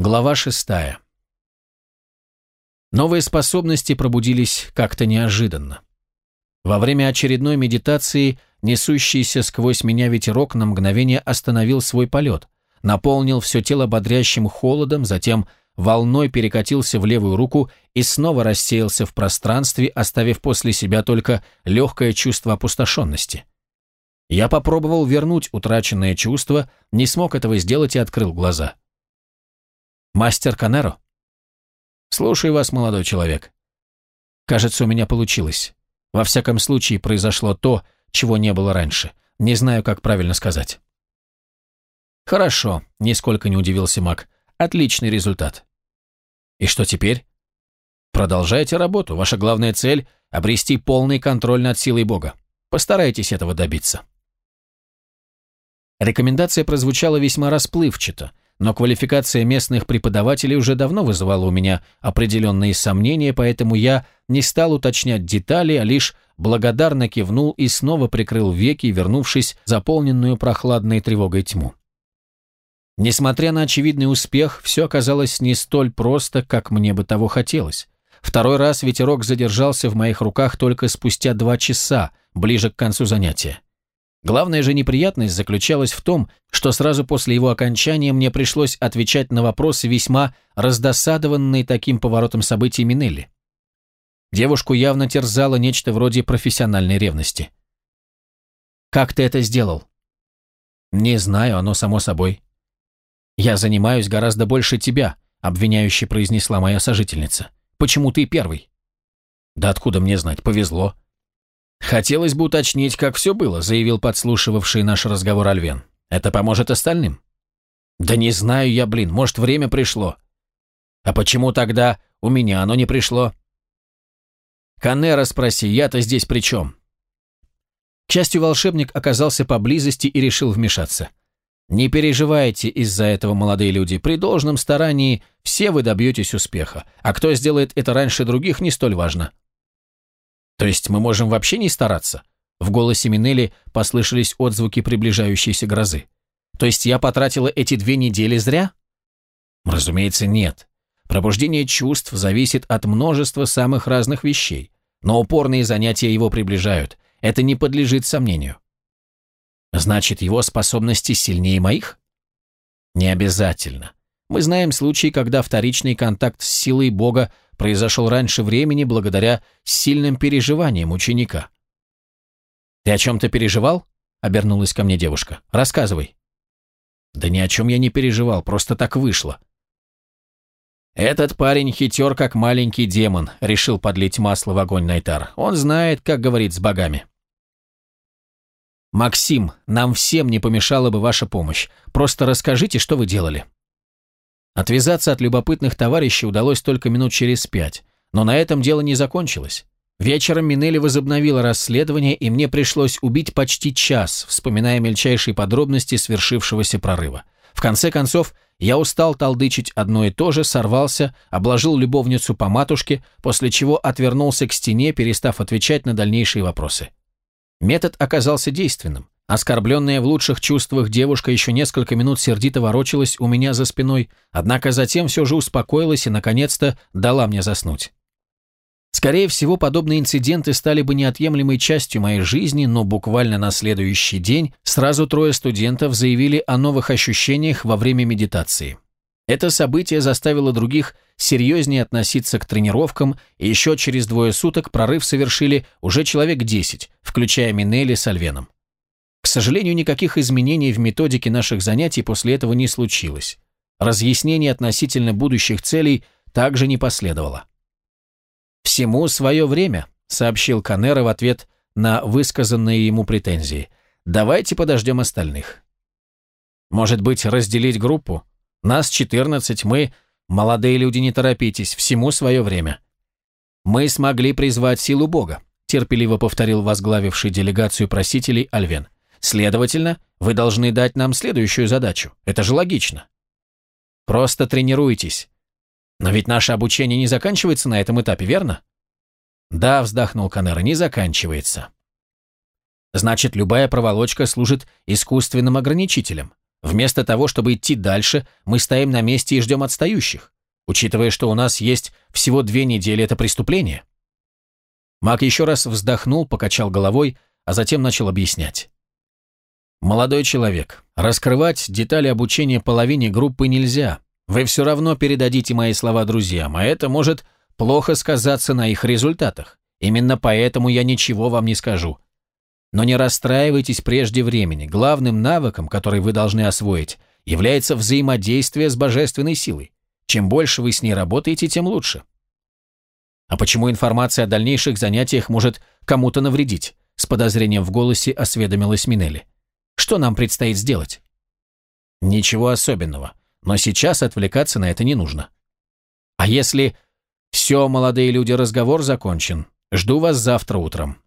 Глава шестая. Новые способности пробудились как-то неожиданно. Во время очередной медитации несущийся сквозь меня ветерок на мгновение остановил свой полет, наполнил все тело бодрящим холодом, затем волной перекатился в левую руку и снова рассеялся в пространстве, оставив после себя только легкое чувство опустошенности. Я попробовал вернуть утраченное чувство, не смог этого сделать и открыл глаза. «Мастер Канеро?» «Слушаю вас, молодой человек». «Кажется, у меня получилось. Во всяком случае, произошло то, чего не было раньше. Не знаю, как правильно сказать». «Хорошо», — нисколько не удивился маг. «Отличный результат». «И что теперь?» «Продолжайте работу. Ваша главная цель — обрести полный контроль над силой Бога. Постарайтесь этого добиться». Рекомендация прозвучала весьма расплывчато, но квалификация местных преподавателей уже давно вызывала у меня определенные сомнения, поэтому я не стал уточнять детали, а лишь благодарно кивнул и снова прикрыл веки, вернувшись заполненную прохладной тревогой тьму. Несмотря на очевидный успех, все оказалось не столь просто, как мне бы того хотелось. Второй раз ветерок задержался в моих руках только спустя два часа, ближе к концу занятия. Главная же неприятность заключалась в том, что сразу после его окончания мне пришлось отвечать на вопросы весьма раздосадованные таким поворотом событий Минелли. Девушку явно терзало нечто вроде профессиональной ревности. «Как ты это сделал?» «Не знаю, оно само собой». «Я занимаюсь гораздо больше тебя», — обвиняюще произнесла моя сожительница. «Почему ты первый?» «Да откуда мне знать, повезло». «Хотелось бы уточнить, как все было», — заявил подслушивавший наш разговор Альвен. «Это поможет остальным?» «Да не знаю я, блин, может, время пришло». «А почему тогда у меня оно не пришло?» «Канера спроси, я-то здесь при чем?» К счастью, волшебник оказался поблизости и решил вмешаться. «Не переживайте из-за этого, молодые люди. При должном старании все вы добьетесь успеха, а кто сделает это раньше других, не столь важно. То есть мы можем вообще не стараться? В голосе Минелли послышались отзвуки приближающейся грозы. То есть я потратила эти две недели зря? Разумеется, нет. Пробуждение чувств зависит от множества самых разных вещей, но упорные занятия его приближают. Это не подлежит сомнению. Значит, его способности сильнее моих? Не обязательно. Мы знаем случаи, когда вторичный контакт с силой Бога произошел раньше времени благодаря сильным переживаниям ученика. «Ты о чем-то переживал?» — обернулась ко мне девушка. «Рассказывай». «Да ни о чем я не переживал, просто так вышло». «Этот парень хитер, как маленький демон», — решил подлить масло в огонь Найтар. «Он знает, как говорить с богами». «Максим, нам всем не помешала бы ваша помощь. Просто расскажите, что вы делали». Отвязаться от любопытных товарищей удалось только минут через пять, но на этом дело не закончилось. Вечером Минелли возобновила расследование, и мне пришлось убить почти час, вспоминая мельчайшие подробности свершившегося прорыва. В конце концов, я устал толдычить одно и то же, сорвался, обложил любовницу по матушке, после чего отвернулся к стене, перестав отвечать на дальнейшие вопросы. Метод оказался действенным. Оскорбленная в лучших чувствах девушка еще несколько минут сердито ворочалась у меня за спиной, однако затем все же успокоилась и, наконец-то, дала мне заснуть. Скорее всего, подобные инциденты стали бы неотъемлемой частью моей жизни, но буквально на следующий день сразу трое студентов заявили о новых ощущениях во время медитации. Это событие заставило других серьезнее относиться к тренировкам, и еще через двое суток прорыв совершили уже человек 10, включая Минелли с Альвеном. К сожалению, никаких изменений в методике наших занятий после этого не случилось. Разъяснений относительно будущих целей также не последовало. «Всему свое время», — сообщил Канера в ответ на высказанные ему претензии. «Давайте подождем остальных». «Может быть, разделить группу? Нас 14, мы, молодые люди, не торопитесь, всему свое время». «Мы смогли призвать силу Бога», — терпеливо повторил возглавивший делегацию просителей Альвен. Следовательно, вы должны дать нам следующую задачу. Это же логично. Просто тренируйтесь. Но ведь наше обучение не заканчивается на этом этапе, верно? Да, вздохнул Канера, не заканчивается. Значит, любая проволочка служит искусственным ограничителем. Вместо того, чтобы идти дальше, мы стоим на месте и ждем отстающих. Учитывая, что у нас есть всего две недели, это преступление. Мак еще раз вздохнул, покачал головой, а затем начал объяснять. «Молодой человек, раскрывать детали обучения половине группы нельзя. Вы все равно передадите мои слова друзьям, а это может плохо сказаться на их результатах. Именно поэтому я ничего вам не скажу. Но не расстраивайтесь прежде времени. Главным навыком, который вы должны освоить, является взаимодействие с божественной силой. Чем больше вы с ней работаете, тем лучше. А почему информация о дальнейших занятиях может кому-то навредить? С подозрением в голосе осведомилась Минелли. Что нам предстоит сделать? Ничего особенного, но сейчас отвлекаться на это не нужно. А если... Все, молодые люди, разговор закончен. Жду вас завтра утром.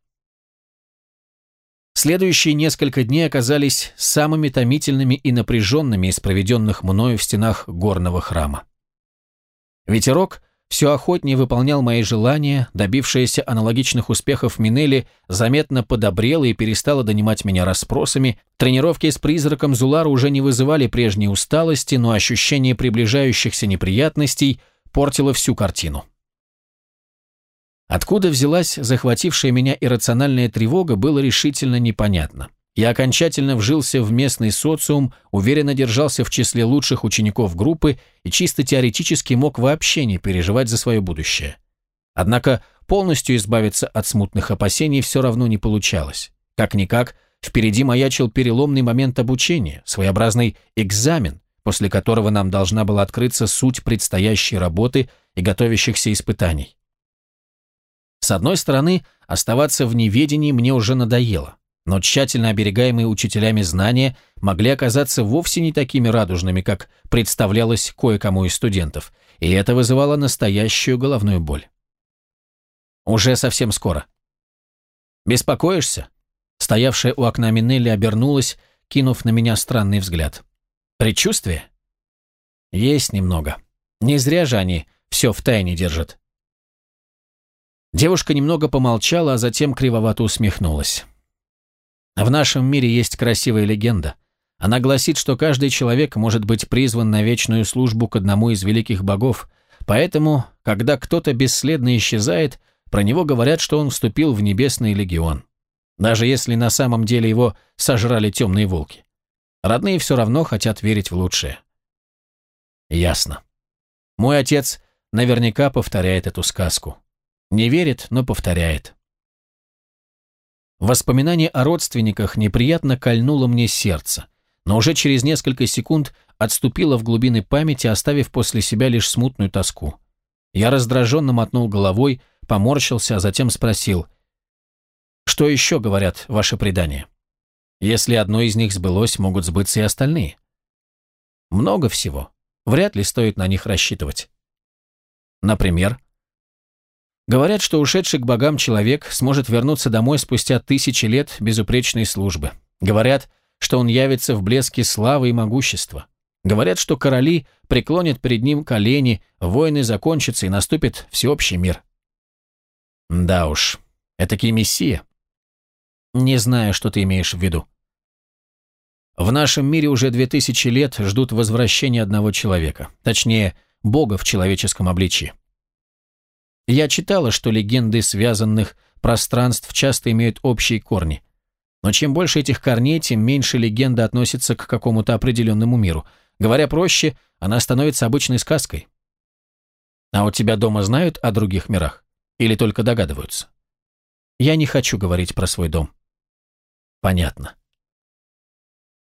Следующие несколько дней оказались самыми томительными и напряженными из проведенных мною в стенах горного храма. Ветерок все охотнее выполнял мои желания, добившаяся аналогичных успехов Минели заметно подобрела и перестала донимать меня расспросами, тренировки с призраком Зулара уже не вызывали прежней усталости, но ощущение приближающихся неприятностей портило всю картину. Откуда взялась захватившая меня иррациональная тревога, было решительно непонятно. Я окончательно вжился в местный социум, уверенно держался в числе лучших учеников группы и чисто теоретически мог вообще не переживать за свое будущее. Однако полностью избавиться от смутных опасений все равно не получалось. Как-никак, впереди маячил переломный момент обучения, своеобразный экзамен, после которого нам должна была открыться суть предстоящей работы и готовящихся испытаний. С одной стороны, оставаться в неведении мне уже надоело, но тщательно оберегаемые учителями знания могли оказаться вовсе не такими радужными, как представлялось кое-кому из студентов, и это вызывало настоящую головную боль. Уже совсем скоро. «Беспокоишься?» Стоявшая у окна Минелли обернулась, кинув на меня странный взгляд. «Предчувствие?» «Есть немного. Не зря же они все в тайне держат. Девушка немного помолчала, а затем кривовато усмехнулась. В нашем мире есть красивая легенда. Она гласит, что каждый человек может быть призван на вечную службу к одному из великих богов, поэтому, когда кто-то бесследно исчезает, про него говорят, что он вступил в небесный легион. Даже если на самом деле его сожрали темные волки. Родные все равно хотят верить в лучшее. Ясно. Мой отец наверняка повторяет эту сказку. Не верит, но повторяет. Воспоминание о родственниках неприятно кольнуло мне сердце, но уже через несколько секунд отступило в глубины памяти, оставив после себя лишь смутную тоску. Я раздраженно мотнул головой, поморщился, а затем спросил, «Что еще говорят ваши предания? Если одно из них сбылось, могут сбыться и остальные». «Много всего. Вряд ли стоит на них рассчитывать». «Например?» Говорят, что ушедший к богам человек сможет вернуться домой спустя тысячи лет безупречной службы. Говорят, что он явится в блеске славы и могущества. Говорят, что короли преклонят перед ним колени, войны закончатся и наступит всеобщий мир. Да уж, этакий мессия. Не знаю, что ты имеешь в виду. В нашем мире уже две тысячи лет ждут возвращения одного человека, точнее, бога в человеческом обличии. Я читала, что легенды связанных пространств часто имеют общие корни. Но чем больше этих корней, тем меньше легенда относится к какому-то определенному миру. Говоря проще, она становится обычной сказкой. А у тебя дома знают о других мирах? Или только догадываются? Я не хочу говорить про свой дом. Понятно.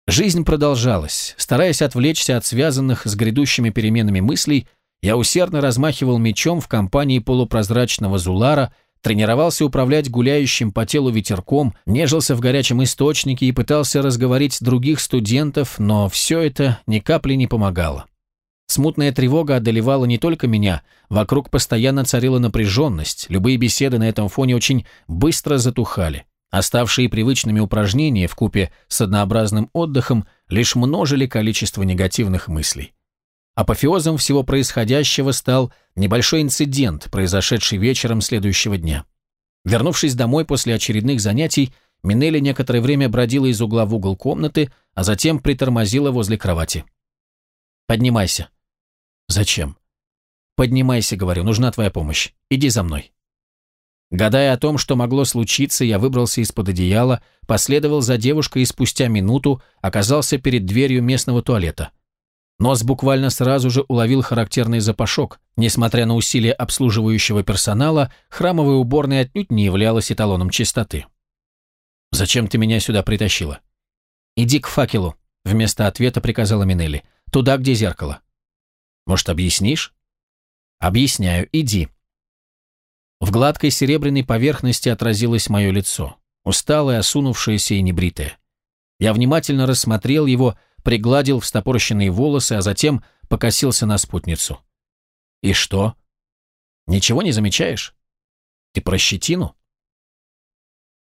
Жизнь продолжалась. Стараясь отвлечься от связанных с грядущими переменами мыслей, я усердно размахивал мечом в компании полупрозрачного Зулара, тренировался управлять гуляющим по телу ветерком, нежился в горячем источнике и пытался разговорить других студентов, но все это ни капли не помогало. Смутная тревога одолевала не только меня, вокруг постоянно царила напряженность, любые беседы на этом фоне очень быстро затухали. Оставшие привычными упражнения в купе с однообразным отдыхом лишь множили количество негативных мыслей. Апофеозом всего происходящего стал небольшой инцидент, произошедший вечером следующего дня. Вернувшись домой после очередных занятий, Минелли некоторое время бродила из угла в угол комнаты, а затем притормозила возле кровати. «Поднимайся». «Зачем?» «Поднимайся», — говорю, — «нужна твоя помощь. Иди за мной». Гадая о том, что могло случиться, я выбрался из-под одеяла, последовал за девушкой и спустя минуту оказался перед дверью местного туалета. Нос буквально сразу же уловил характерный запашок. Несмотря на усилия обслуживающего персонала, храмовая уборная отнюдь не являлась эталоном чистоты. «Зачем ты меня сюда притащила?» «Иди к факелу», — вместо ответа приказала Минелли. «Туда, где зеркало». «Может, объяснишь?» «Объясняю, иди». В гладкой серебряной поверхности отразилось мое лицо, усталое, осунувшееся и небритое. Я внимательно рассмотрел его, пригладил встопорщенные волосы, а затем покосился на спутницу. «И что? Ничего не замечаешь? Ты про щетину?»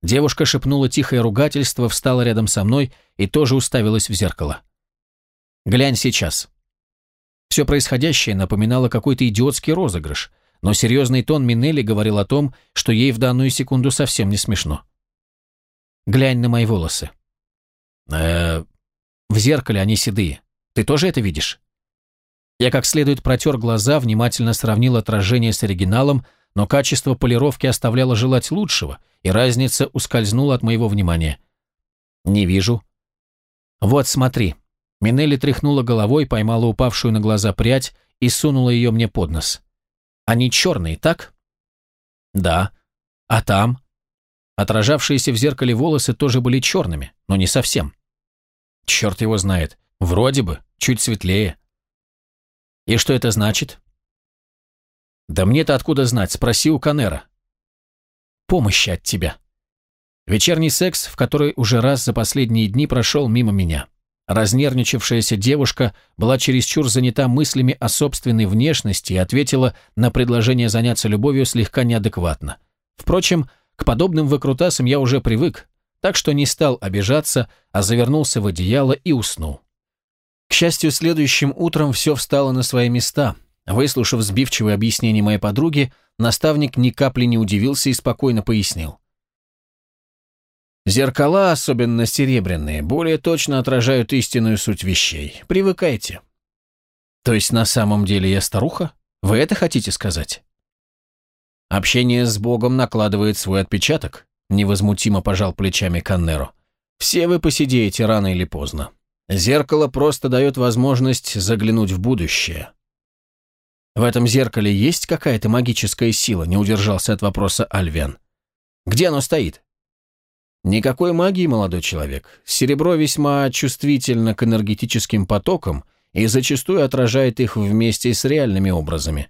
Девушка шепнула тихое ругательство, встала рядом со мной и тоже уставилась в зеркало. «Глянь сейчас». Все происходящее напоминало какой-то идиотский розыгрыш, но серьезный тон Минелли говорил о том, что ей в данную секунду совсем не смешно. «Глянь на мои волосы». «Э, в зеркале они седые. Ты тоже это видишь?» Я как следует протер глаза, внимательно сравнил отражение с оригиналом, но качество полировки оставляло желать лучшего, и разница ускользнула от моего внимания. «Не вижу». «Вот, смотри». Минелли тряхнула головой, поймала упавшую на глаза прядь и сунула ее мне под нос. «Они черные, так?» «Да. А там?» Отражавшиеся в зеркале волосы тоже были черными, но не совсем. Черт его знает. Вроде бы, чуть светлее. И что это значит? Да мне-то откуда знать, спроси у Канера. Помощи от тебя. Вечерний секс, в который уже раз за последние дни прошел мимо меня. Разнервничавшаяся девушка была чересчур занята мыслями о собственной внешности и ответила на предложение заняться любовью слегка неадекватно. Впрочем, к подобным выкрутасам я уже привык, так что не стал обижаться, а завернулся в одеяло и уснул. К счастью, следующим утром все встало на свои места. Выслушав сбивчивое объяснение моей подруги, наставник ни капли не удивился и спокойно пояснил. Зеркала, особенно серебряные, более точно отражают истинную суть вещей. Привыкайте. То есть на самом деле я старуха? Вы это хотите сказать? Общение с Богом накладывает свой отпечаток, невозмутимо пожал плечами Каннеро. Все вы посидеете рано или поздно. Зеркало просто дает возможность заглянуть в будущее. В этом зеркале есть какая-то магическая сила, не удержался от вопроса Альвен. Где оно стоит? Никакой магии, молодой человек. Серебро весьма чувствительно к энергетическим потокам и зачастую отражает их вместе с реальными образами.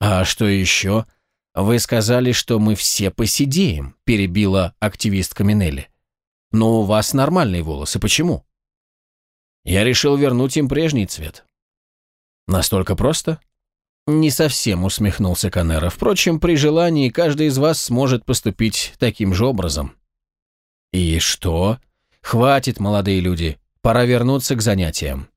А что еще? «Вы сказали, что мы все посидеем», – перебила активистка Минелли. «Но у вас нормальные волосы, почему?» Я решил вернуть им прежний цвет. «Настолько просто?» «Не совсем», — усмехнулся Канера. «Впрочем, при желании каждый из вас сможет поступить таким же образом». «И что? Хватит, молодые люди, пора вернуться к занятиям».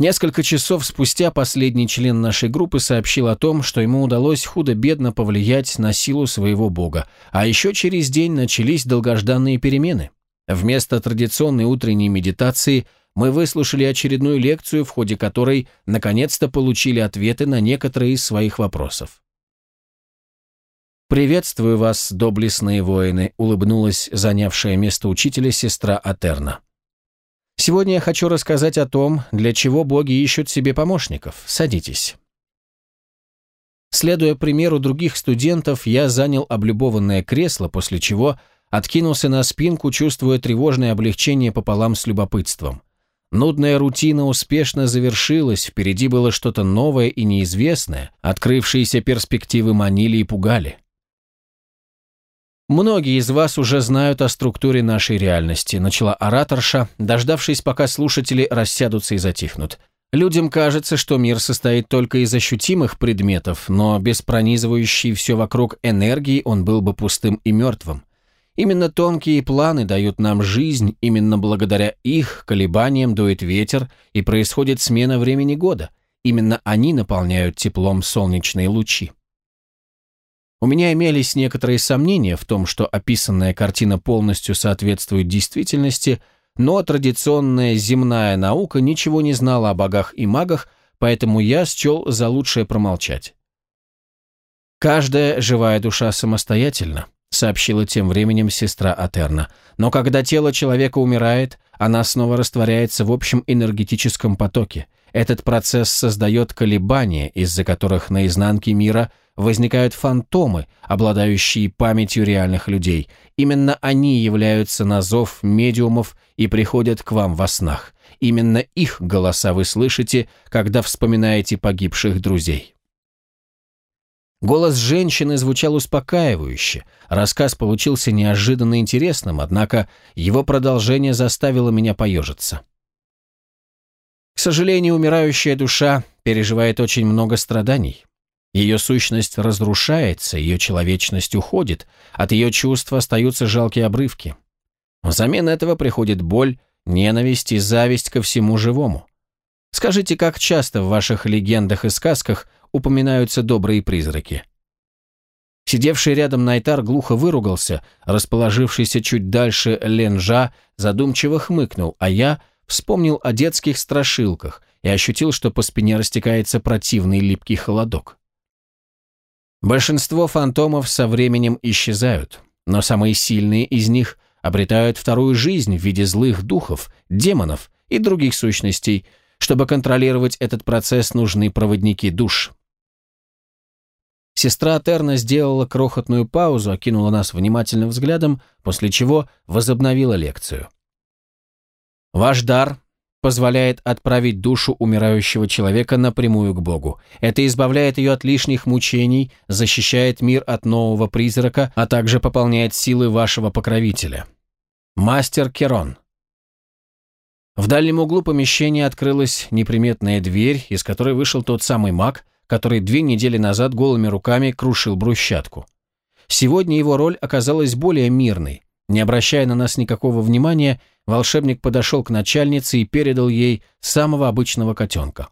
Несколько часов спустя последний член нашей группы сообщил о том, что ему удалось худо-бедно повлиять на силу своего бога, а еще через день начались долгожданные перемены. Вместо традиционной утренней медитации мы выслушали очередную лекцию, в ходе которой наконец-то получили ответы на некоторые из своих вопросов. «Приветствую вас, доблестные воины», — улыбнулась занявшая место учителя сестра Атерна. Сегодня я хочу рассказать о том, для чего боги ищут себе помощников. Садитесь. Следуя примеру других студентов, я занял облюбованное кресло, после чего откинулся на спинку, чувствуя тревожное облегчение пополам с любопытством. Нудная рутина успешно завершилась, впереди было что-то новое и неизвестное, открывшиеся перспективы манили и пугали. «Многие из вас уже знают о структуре нашей реальности», начала ораторша, дождавшись, пока слушатели рассядутся и затихнут. Людям кажется, что мир состоит только из ощутимых предметов, но без пронизывающей все вокруг энергии он был бы пустым и мертвым. Именно тонкие планы дают нам жизнь, именно благодаря их колебаниям дует ветер и происходит смена времени года. Именно они наполняют теплом солнечные лучи. У меня имелись некоторые сомнения в том, что описанная картина полностью соответствует действительности, но традиционная земная наука ничего не знала о богах и магах, поэтому я счел за лучшее промолчать. Каждая живая душа самостоятельна, сообщила тем временем сестра Атерна. Но когда тело человека умирает, она снова растворяется в общем энергетическом потоке. Этот процесс создает колебания, из-за которых на изнанке мира возникают фантомы, обладающие памятью реальных людей. Именно они являются на зов медиумов и приходят к вам во снах. Именно их голоса вы слышите, когда вспоминаете погибших друзей. Голос женщины звучал успокаивающе. Рассказ получился неожиданно интересным, однако его продолжение заставило меня поежиться. К сожалению, умирающая душа переживает очень много страданий. Ее сущность разрушается, ее человечность уходит, от ее чувств остаются жалкие обрывки. Взамен этого приходит боль, ненависть и зависть ко всему живому. Скажите, как часто в ваших легендах и сказках упоминаются добрые призраки. Сидевший рядом Найтар глухо выругался, расположившийся чуть дальше Ленжа задумчиво хмыкнул, а я вспомнил о детских страшилках и ощутил, что по спине растекается противный липкий холодок. Большинство фантомов со временем исчезают, но самые сильные из них обретают вторую жизнь в виде злых духов, демонов и других сущностей. Чтобы контролировать этот процесс, нужны проводники душ. Сестра Терна сделала крохотную паузу, окинула нас внимательным взглядом, после чего возобновила лекцию. «Ваш дар позволяет отправить душу умирающего человека напрямую к Богу. Это избавляет ее от лишних мучений, защищает мир от нового призрака, а также пополняет силы вашего покровителя. Мастер Керон». В дальнем углу помещения открылась неприметная дверь, из которой вышел тот самый маг, который две недели назад голыми руками крушил брусчатку. Сегодня его роль оказалась более мирной. Не обращая на нас никакого внимания, волшебник подошел к начальнице и передал ей самого обычного котенка.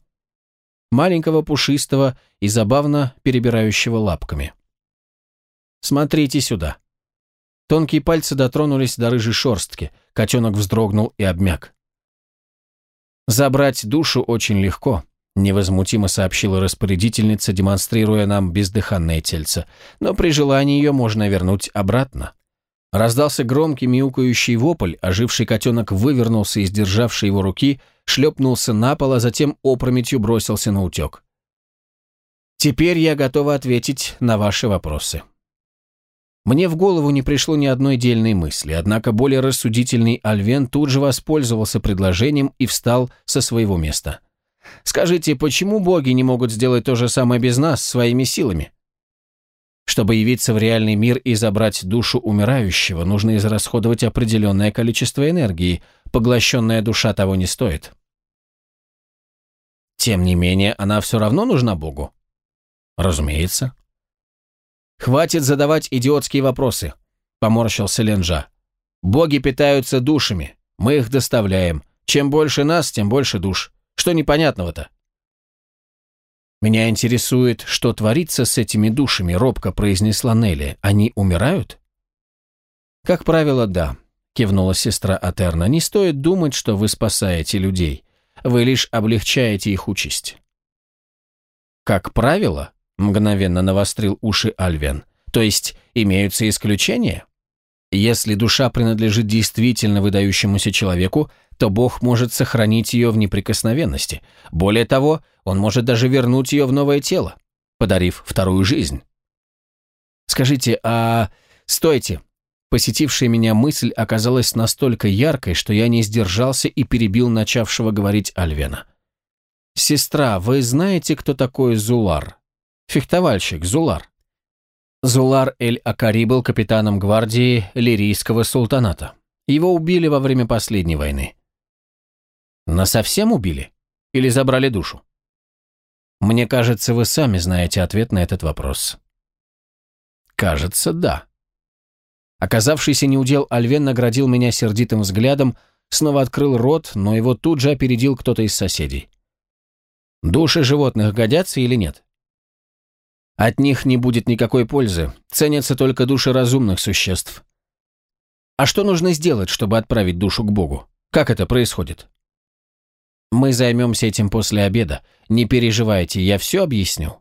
Маленького, пушистого и забавно перебирающего лапками. «Смотрите сюда». Тонкие пальцы дотронулись до рыжей шорстки, котенок вздрогнул и обмяк. Забрать душу очень легко. Невозмутимо сообщила распорядительница, демонстрируя нам бездыханное тельце. Но при желании ее можно вернуть обратно. Раздался громкий мяукающий вопль, оживший котенок вывернулся из державшей его руки, шлепнулся на пол, а затем опрометью бросился на утек. Теперь я готова ответить на ваши вопросы. Мне в голову не пришло ни одной дельной мысли, однако более рассудительный Альвен тут же воспользовался предложением и встал со своего места. Скажите, почему боги не могут сделать то же самое без нас, своими силами? Чтобы явиться в реальный мир и забрать душу умирающего, нужно израсходовать определенное количество энергии, поглощенная душа того не стоит. Тем не менее, она все равно нужна Богу? Разумеется. Хватит задавать идиотские вопросы, поморщился Ленжа. Боги питаются душами, мы их доставляем. Чем больше нас, тем больше душ. Что непонятного-то? «Меня интересует, что творится с этими душами», — робко произнесла Нелли. «Они умирают?» «Как правило, да», — кивнула сестра Атерна. «Не стоит думать, что вы спасаете людей. Вы лишь облегчаете их участь». «Как правило?» — мгновенно навострил уши Альвен. «То есть имеются исключения?» Если душа принадлежит действительно выдающемуся человеку, то Бог может сохранить ее в неприкосновенности. Более того, Он может даже вернуть ее в новое тело, подарив вторую жизнь. Скажите, а... Стойте. Посетившая меня мысль оказалась настолько яркой, что я не сдержался и перебил начавшего говорить Альвена. «Сестра, вы знаете, кто такой Зулар? Фехтовальщик, Зулар». Зулар Эль-Акари был капитаном гвардии Лирийского султаната. Его убили во время последней войны. Насовсем убили? Или забрали душу? Мне кажется, вы сами знаете ответ на этот вопрос. Кажется, да. Оказавшийся неудел Альвен наградил меня сердитым взглядом, снова открыл рот, но его тут же опередил кто-то из соседей. Души животных годятся или нет? От них не будет никакой пользы, ценятся только души разумных существ. А что нужно сделать, чтобы отправить душу к Богу? Как это происходит? Мы займемся этим после обеда. Не переживайте, я все объясню.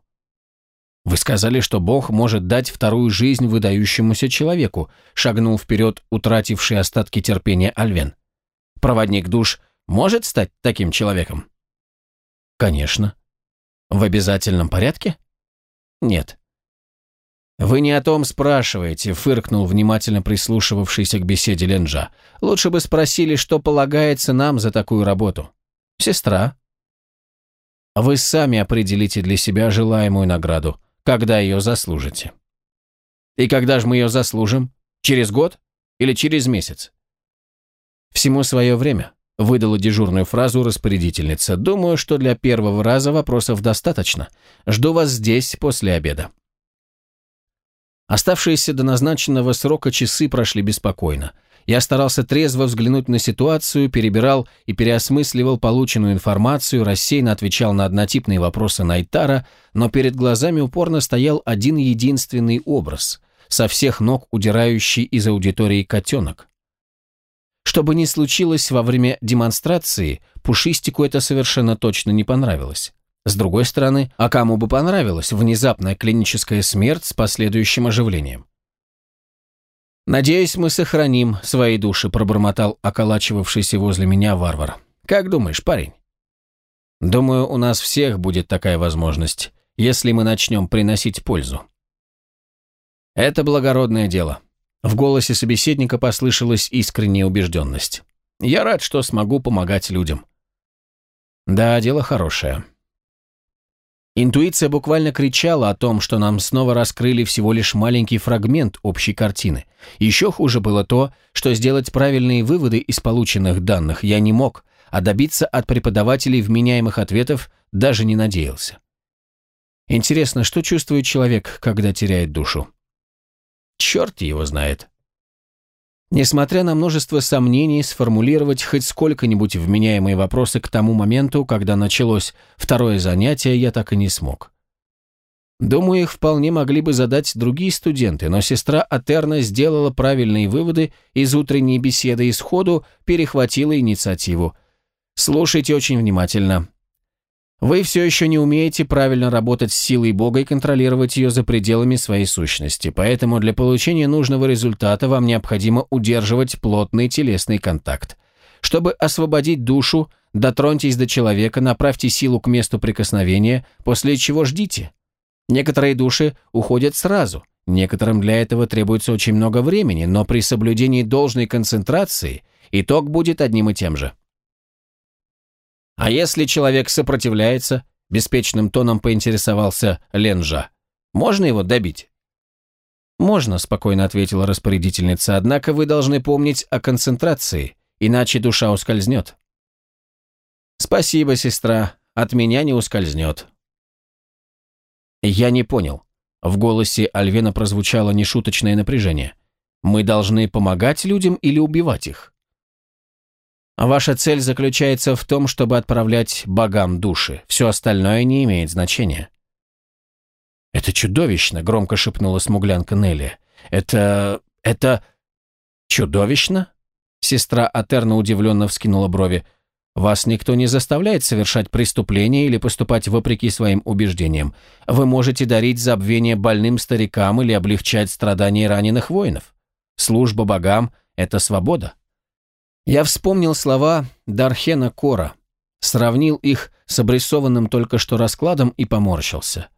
Вы сказали, что Бог может дать вторую жизнь выдающемуся человеку, шагнул вперед утративший остатки терпения Альвен. Проводник душ может стать таким человеком? Конечно. В обязательном порядке? Нет. «Вы не о том спрашиваете», — фыркнул внимательно прислушивавшийся к беседе Ленджа. «Лучше бы спросили, что полагается нам за такую работу. Сестра?» «Вы сами определите для себя желаемую награду, когда ее заслужите». «И когда же мы ее заслужим? Через год или через месяц?» «Всему свое время», — выдала дежурную фразу распорядительница. «Думаю, что для первого раза вопросов достаточно. Жду вас здесь после обеда». Оставшиеся до назначенного срока часы прошли беспокойно. Я старался трезво взглянуть на ситуацию, перебирал и переосмысливал полученную информацию, рассеянно отвечал на однотипные вопросы Найтара, но перед глазами упорно стоял один единственный образ, со всех ног удирающий из аудитории котенок. Что бы ни случилось во время демонстрации, Пушистику это совершенно точно не понравилось. С другой стороны, а кому бы понравилась внезапная клиническая смерть с последующим оживлением? «Надеюсь, мы сохраним свои души», – пробормотал околачивавшийся возле меня варвар. «Как думаешь, парень?» «Думаю, у нас всех будет такая возможность, если мы начнем приносить пользу». «Это благородное дело». В голосе собеседника послышалась искренняя убежденность. «Я рад, что смогу помогать людям». «Да, дело хорошее». Интуиция буквально кричала о том, что нам снова раскрыли всего лишь маленький фрагмент общей картины. Еще хуже было то, что сделать правильные выводы из полученных данных я не мог, а добиться от преподавателей вменяемых ответов даже не надеялся. Интересно, что чувствует человек, когда теряет душу? Черт его знает. Несмотря на множество сомнений, сформулировать хоть сколько-нибудь вменяемые вопросы к тому моменту, когда началось второе занятие, я так и не смог. Думаю, их вполне могли бы задать другие студенты, но сестра Атерна сделала правильные выводы из утренней беседы и сходу перехватила инициативу. Слушайте очень внимательно. Вы все еще не умеете правильно работать с силой Бога и контролировать ее за пределами своей сущности, поэтому для получения нужного результата вам необходимо удерживать плотный телесный контакт. Чтобы освободить душу, дотроньтесь до человека, направьте силу к месту прикосновения, после чего ждите. Некоторые души уходят сразу, некоторым для этого требуется очень много времени, но при соблюдении должной концентрации итог будет одним и тем же. А если человек сопротивляется, беспечным тоном поинтересовался Ленжа, можно его добить? «Можно», – спокойно ответила распорядительница, «однако вы должны помнить о концентрации, иначе душа ускользнет». «Спасибо, сестра, от меня не ускользнет». «Я не понял». В голосе Альвена прозвучало нешуточное напряжение. «Мы должны помогать людям или убивать их?» Ваша цель заключается в том, чтобы отправлять богам души. Все остальное не имеет значения». «Это чудовищно», — громко шепнула смуглянка Нелли. «Это... это... чудовищно?» Сестра Атерна удивленно вскинула брови. «Вас никто не заставляет совершать преступления или поступать вопреки своим убеждениям. Вы можете дарить забвение больным старикам или облегчать страдания раненых воинов. Служба богам — это свобода». Я вспомнил слова Дархена Кора, сравнил их с обрисованным только что раскладом и поморщился.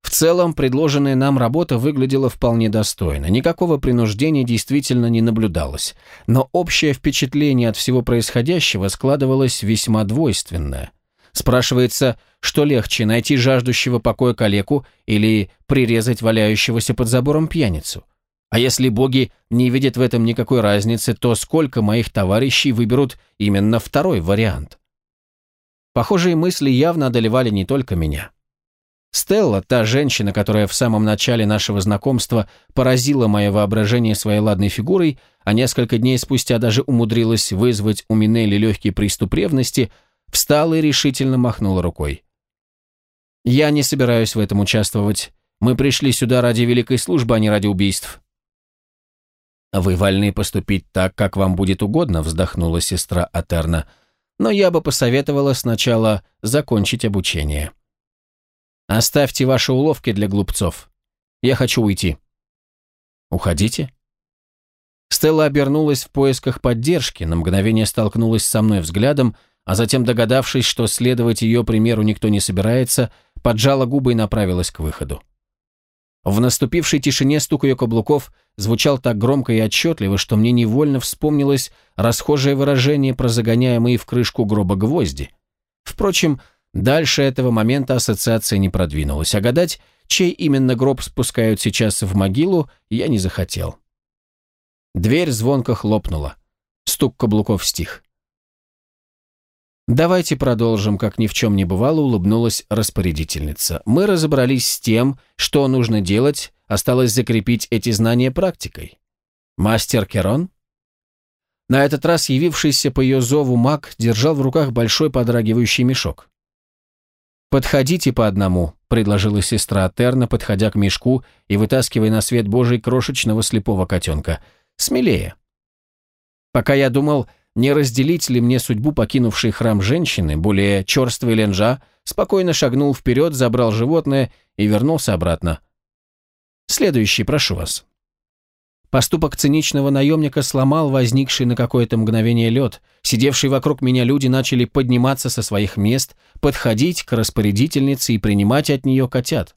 В целом, предложенная нам работа выглядела вполне достойно. Никакого принуждения действительно не наблюдалось. Но общее впечатление от всего происходящего складывалось весьма двойственное. Спрашивается, что легче, найти жаждущего покоя калеку или прирезать валяющегося под забором пьяницу? А если боги не видят в этом никакой разницы, то сколько моих товарищей выберут именно второй вариант? Похожие мысли явно одолевали не только меня. Стелла, та женщина, которая в самом начале нашего знакомства поразила мое воображение своей ладной фигурой, а несколько дней спустя даже умудрилась вызвать у Минелли легкий приступ ревности, встала и решительно махнула рукой. «Я не собираюсь в этом участвовать. Мы пришли сюда ради великой службы, а не ради убийств». «Вы вольны поступить так, как вам будет угодно», — вздохнула сестра Атерна. «Но я бы посоветовала сначала закончить обучение». «Оставьте ваши уловки для глупцов. Я хочу уйти». «Уходите?» Стелла обернулась в поисках поддержки, на мгновение столкнулась со мной взглядом, а затем, догадавшись, что следовать ее примеру никто не собирается, поджала губы и направилась к выходу. В наступившей тишине стук ее каблуков звучал так громко и отчетливо, что мне невольно вспомнилось расхожее выражение про загоняемые в крышку гроба гвозди. Впрочем, дальше этого момента ассоциация не продвинулась, а гадать, чей именно гроб спускают сейчас в могилу, я не захотел. Дверь звонко хлопнула. Стук каблуков стих. «Давайте продолжим, как ни в чем не бывало», — улыбнулась распорядительница. «Мы разобрались с тем, что нужно делать, осталось закрепить эти знания практикой. Мастер Керон?» На этот раз явившийся по ее зову маг держал в руках большой подрагивающий мешок. «Подходите по одному», — предложила сестра Терна, подходя к мешку и вытаскивая на свет Божий крошечного слепого котенка. «Смелее». Пока я думал, не разделить ли мне судьбу покинувшей храм женщины, более черствый ленжа, спокойно шагнул вперед, забрал животное и вернулся обратно. Следующий, прошу вас. Поступок циничного наемника сломал возникший на какое-то мгновение лед. Сидевшие вокруг меня люди начали подниматься со своих мест, подходить к распорядительнице и принимать от нее котят.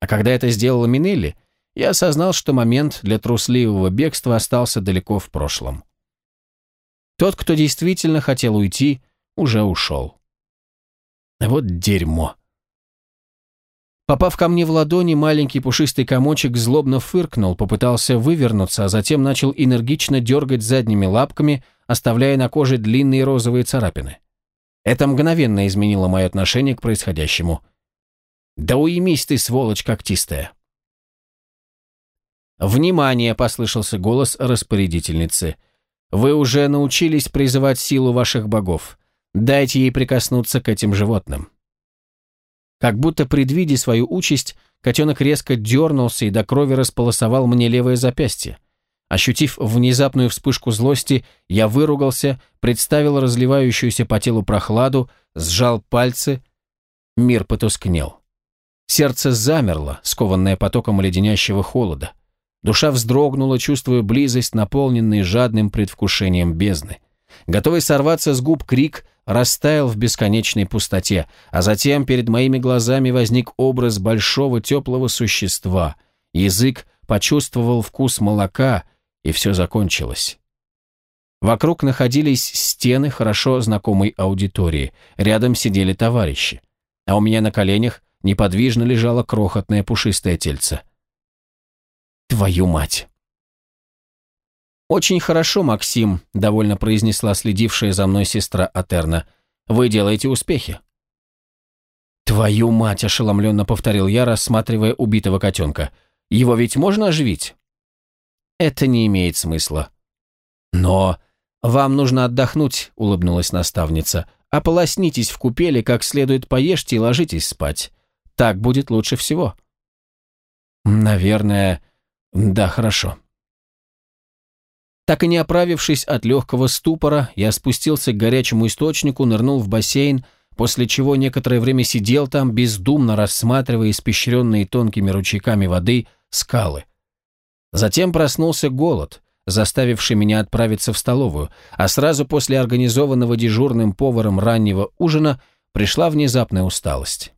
А когда это сделала Минелли, я осознал, что момент для трусливого бегства остался далеко в прошлом. Тот, кто действительно хотел уйти, уже ушел. Вот дерьмо. Попав ко мне в ладони, маленький пушистый комочек злобно фыркнул, попытался вывернуться, а затем начал энергично дергать задними лапками, оставляя на коже длинные розовые царапины. Это мгновенно изменило мое отношение к происходящему. «Да уймись ты, сволочь когтистая!» «Внимание!» — послышался голос распорядительницы. Вы уже научились призывать силу ваших богов. Дайте ей прикоснуться к этим животным». Как будто предвидя свою участь, котенок резко дернулся и до крови располосовал мне левое запястье. Ощутив внезапную вспышку злости, я выругался, представил разливающуюся по телу прохладу, сжал пальцы. Мир потускнел. Сердце замерло, скованное потоком леденящего холода. Душа вздрогнула, чувствуя близость, наполненный жадным предвкушением бездны. Готовый сорваться с губ крик растаял в бесконечной пустоте, а затем перед моими глазами возник образ большого теплого существа. Язык почувствовал вкус молока, и все закончилось. Вокруг находились стены хорошо знакомой аудитории, рядом сидели товарищи, а у меня на коленях неподвижно лежало крохотное пушистое тельце. Твою мать! «Очень хорошо, Максим», — довольно произнесла следившая за мной сестра Атерна. «Вы делаете успехи». «Твою мать!» – ошеломленно повторил я, рассматривая убитого котенка. «Его ведь можно оживить?» «Это не имеет смысла». «Но...» «Вам нужно отдохнуть», – улыбнулась наставница. «Ополоснитесь в купели, как следует поешьте и ложитесь спать. Так будет лучше всего». «Наверное...» Да, хорошо. Так и не оправившись от легкого ступора, я спустился к горячему источнику, нырнул в бассейн, после чего некоторое время сидел там, бездумно рассматривая испещренные тонкими ручейками воды скалы. Затем проснулся голод, заставивший меня отправиться в столовую, а сразу после организованного дежурным поваром раннего ужина пришла внезапная усталость.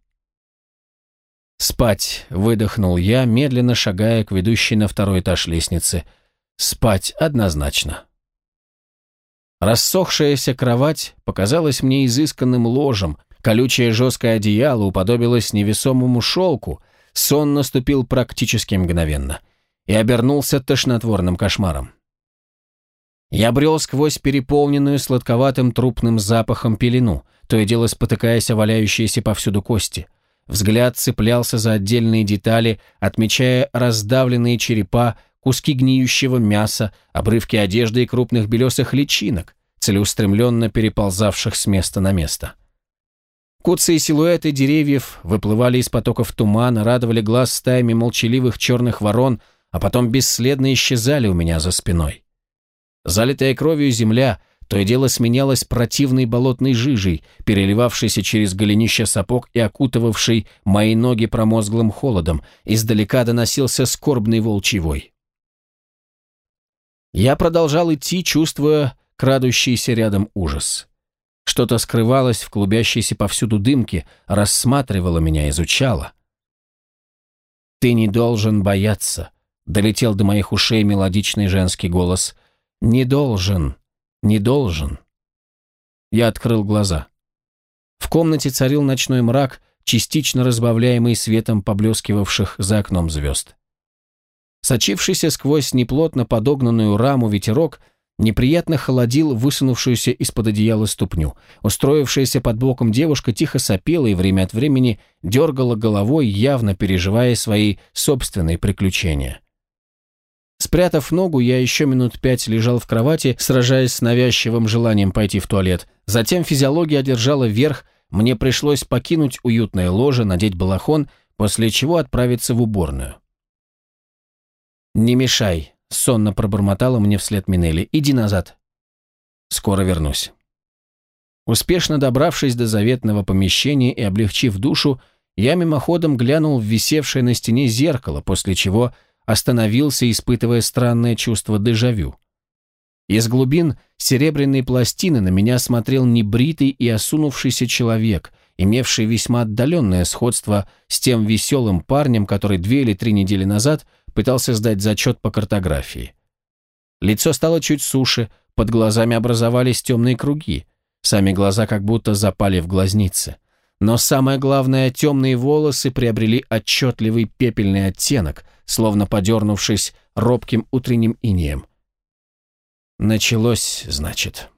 «Спать», — выдохнул я, медленно шагая к ведущей на второй этаж лестницы. «Спать однозначно». Рассохшаяся кровать показалась мне изысканным ложем, колючее жесткое одеяло уподобилось невесомому шелку, сон наступил практически мгновенно и обернулся тошнотворным кошмаром. Я брел сквозь переполненную сладковатым трупным запахом пелену, то и дело спотыкаясь о валяющиеся повсюду кости — Взгляд цеплялся за отдельные детали, отмечая раздавленные черепа, куски гниющего мяса, обрывки одежды и крупных белесых личинок, целеустремленно переползавших с места на место. Куцые силуэты деревьев выплывали из потоков тумана, радовали глаз стаями молчаливых черных ворон, а потом бесследно исчезали у меня за спиной. Залитая кровью земля то и дело сменялась противной болотной жижей, переливавшейся через голенище сапог и окутывавшей мои ноги промозглым холодом, издалека доносился скорбный волчий вой. Я продолжал идти, чувствуя крадущийся рядом ужас. Что-то скрывалось в клубящейся повсюду дымке, рассматривало меня, изучало. «Ты не должен бояться», — долетел до моих ушей мелодичный женский голос. «Не должен, не должен». Я открыл глаза. В комнате царил ночной мрак, частично разбавляемый светом поблескивавших за окном звезд. Сочившийся сквозь неплотно подогнанную раму ветерок — неприятно холодил высунувшуюся из-под одеяла ступню. Устроившаяся под боком девушка тихо сопела и время от времени дергала головой, явно переживая свои собственные приключения. Спрятав ногу, я еще минут пять лежал в кровати, сражаясь с навязчивым желанием пойти в туалет. Затем физиология одержала верх, мне пришлось покинуть уютное ложе, надеть балахон, после чего отправиться в уборную. «Не мешай», Сонно пробормотала мне вслед Минелли. «Иди назад». «Скоро вернусь». Успешно добравшись до заветного помещения и облегчив душу, я мимоходом глянул в висевшее на стене зеркало, после чего остановился, испытывая странное чувство дежавю. Из глубин серебряной пластины на меня смотрел небритый и осунувшийся человек, имевший весьма отдаленное сходство с тем веселым парнем, который две или три недели назад пытался сдать зачет по картографии. Лицо стало чуть суше, под глазами образовались темные круги, сами глаза как будто запали в глазницы. Но самое главное, темные волосы приобрели отчетливый пепельный оттенок, словно подернувшись робким утренним инеем. Началось, значит.